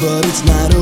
but it's not